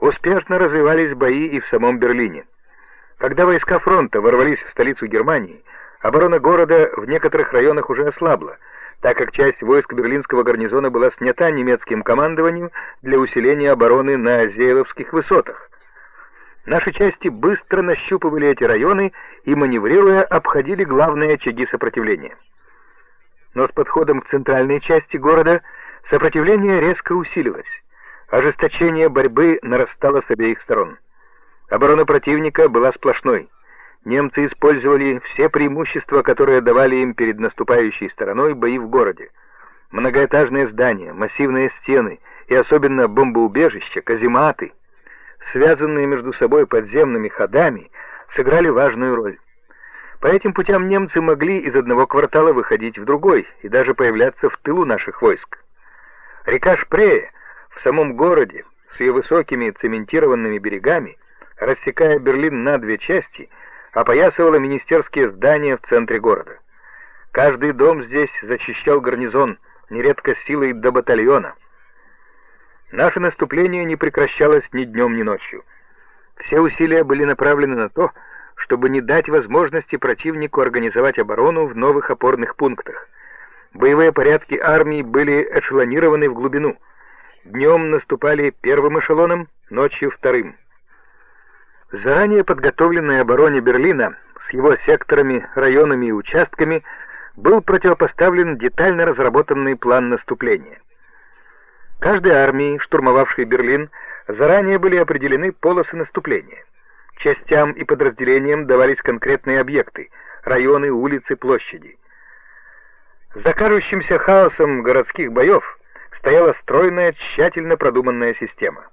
Успешно развивались бои и в самом Берлине. Когда войска фронта ворвались в столицу Германии, оборона города в некоторых районах уже ослабла, так как часть войск берлинского гарнизона была снята немецким командованием для усиления обороны на Зейловских высотах. Наши части быстро нащупывали эти районы и, маневрируя, обходили главные очаги сопротивления. Но с подходом к центральной части города сопротивление резко усилилось. Ожесточение борьбы нарастало с обеих сторон. Оборона противника была сплошной. Немцы использовали все преимущества, которые давали им перед наступающей стороной бои в городе. Многоэтажные здания, массивные стены и особенно бомбоубежища, казематы, связанные между собой подземными ходами, сыграли важную роль. По этим путям немцы могли из одного квартала выходить в другой и даже появляться в тылу наших войск. Река Шпрее в самом городе с ее высокими цементированными берегами, рассекая Берлин на две части, опоясывала министерские здания в центре города. Каждый дом здесь защищал гарнизон, нередко силой до батальона. Наше наступление не прекращалось ни днем, ни ночью. Все усилия были направлены на то, чтобы не дать возможности противнику организовать оборону в новых опорных пунктах. Боевые порядки армии были эшелонированы в глубину. Днем наступали первым эшелоном, ночью вторым. Заранее подготовленной обороне Берлина с его секторами, районами и участками был противопоставлен детально разработанный план наступления. Каждой армии, штурмовавшей Берлин, заранее были определены полосы наступления. Частям и подразделениям давались конкретные объекты — районы, улицы, площади. За кажущимся хаосом городских боев стояла стройная, тщательно продуманная система.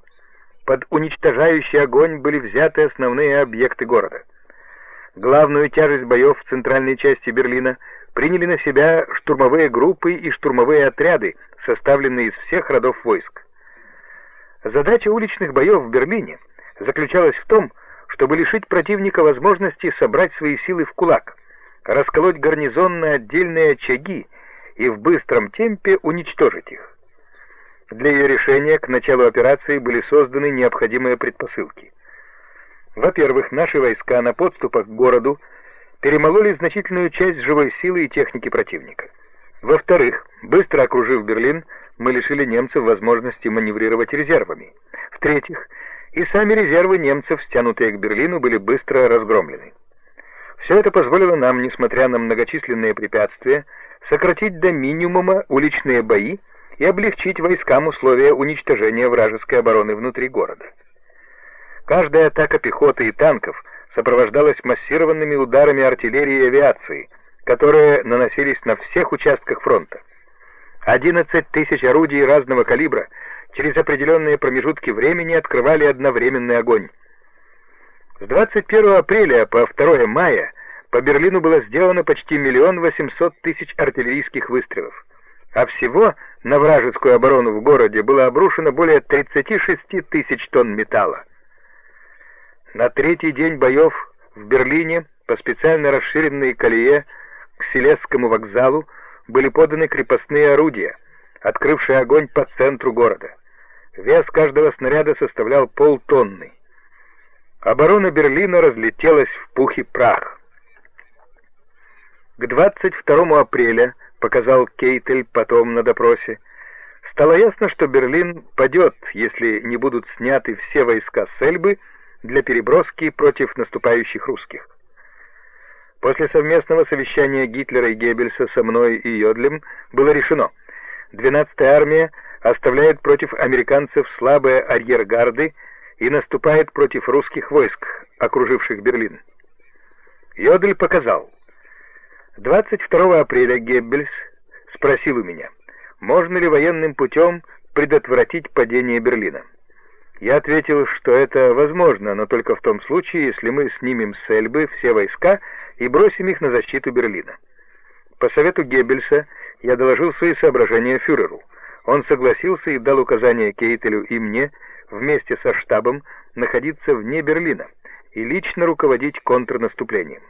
Под уничтожающий огонь были взяты основные объекты города. Главную тяжесть боев в центральной части Берлина приняли на себя штурмовые группы и штурмовые отряды, составленные из всех родов войск. Задача уличных боев в Берлине заключалась в том, чтобы лишить противника возможности собрать свои силы в кулак, расколоть гарнизон на отдельные очаги и в быстром темпе уничтожить их. Для ее решения к началу операции были созданы необходимые предпосылки. Во-первых, наши войска на подступах к городу перемололи значительную часть живой силы и техники противника. Во-вторых, быстро окружив Берлин, мы лишили немцев возможности маневрировать резервами. В-третьих, и сами резервы немцев, стянутые к Берлину, были быстро разгромлены. Все это позволило нам, несмотря на многочисленные препятствия, сократить до минимума уличные бои и облегчить войскам условия уничтожения вражеской обороны внутри города. Каждая атака пехоты и танков сопровождалась массированными ударами артиллерии и авиации, которые наносились на всех участках фронта. 11 тысяч орудий разного калибра – через определенные промежутки времени открывали одновременный огонь. С 21 апреля по 2 мая по Берлину было сделано почти миллион восемьсот тысяч артиллерийских выстрелов, а всего на вражескую оборону в городе было обрушено более 36 тысяч тонн металла. На третий день боев в Берлине по специально расширенной колее к Селесскому вокзалу были поданы крепостные орудия, открывшие огонь по центру города. Вес каждого снаряда составлял полтонны. Оборона Берлина разлетелась в пух и прах. К 22 апреля, показал Кейтель потом на допросе, стало ясно, что Берлин падет, если не будут сняты все войска с Эльбы для переброски против наступающих русских. После совместного совещания Гитлера и Геббельса со мной и Йодлем было решено, 12-я армия оставляет против американцев слабые арьергарды и наступает против русских войск, окруживших Берлин. Йодель показал. 22 апреля Геббельс спросил у меня, можно ли военным путем предотвратить падение Берлина. Я ответил, что это возможно, но только в том случае, если мы снимем с Эльбы все войска и бросим их на защиту Берлина. По совету Геббельса я доложил свои соображения фюреру. Он согласился и дал указание Кейтелю и мне вместе со штабом находиться вне Берлина и лично руководить контрнаступлением.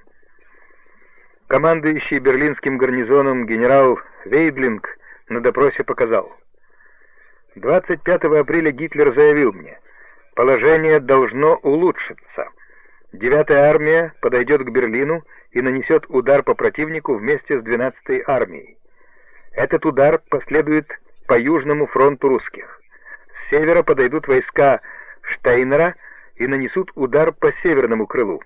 Командующий берлинским гарнизоном генерал Вейдлинг на допросе показал. 25 апреля Гитлер заявил мне, положение должно улучшиться. Девятая армия подойдет к Берлину и нанесет удар по противнику вместе с 12-й армией. Этот удар последует по Южному фронту русских. С севера подойдут войска Штейнера и нанесут удар по северному крылу.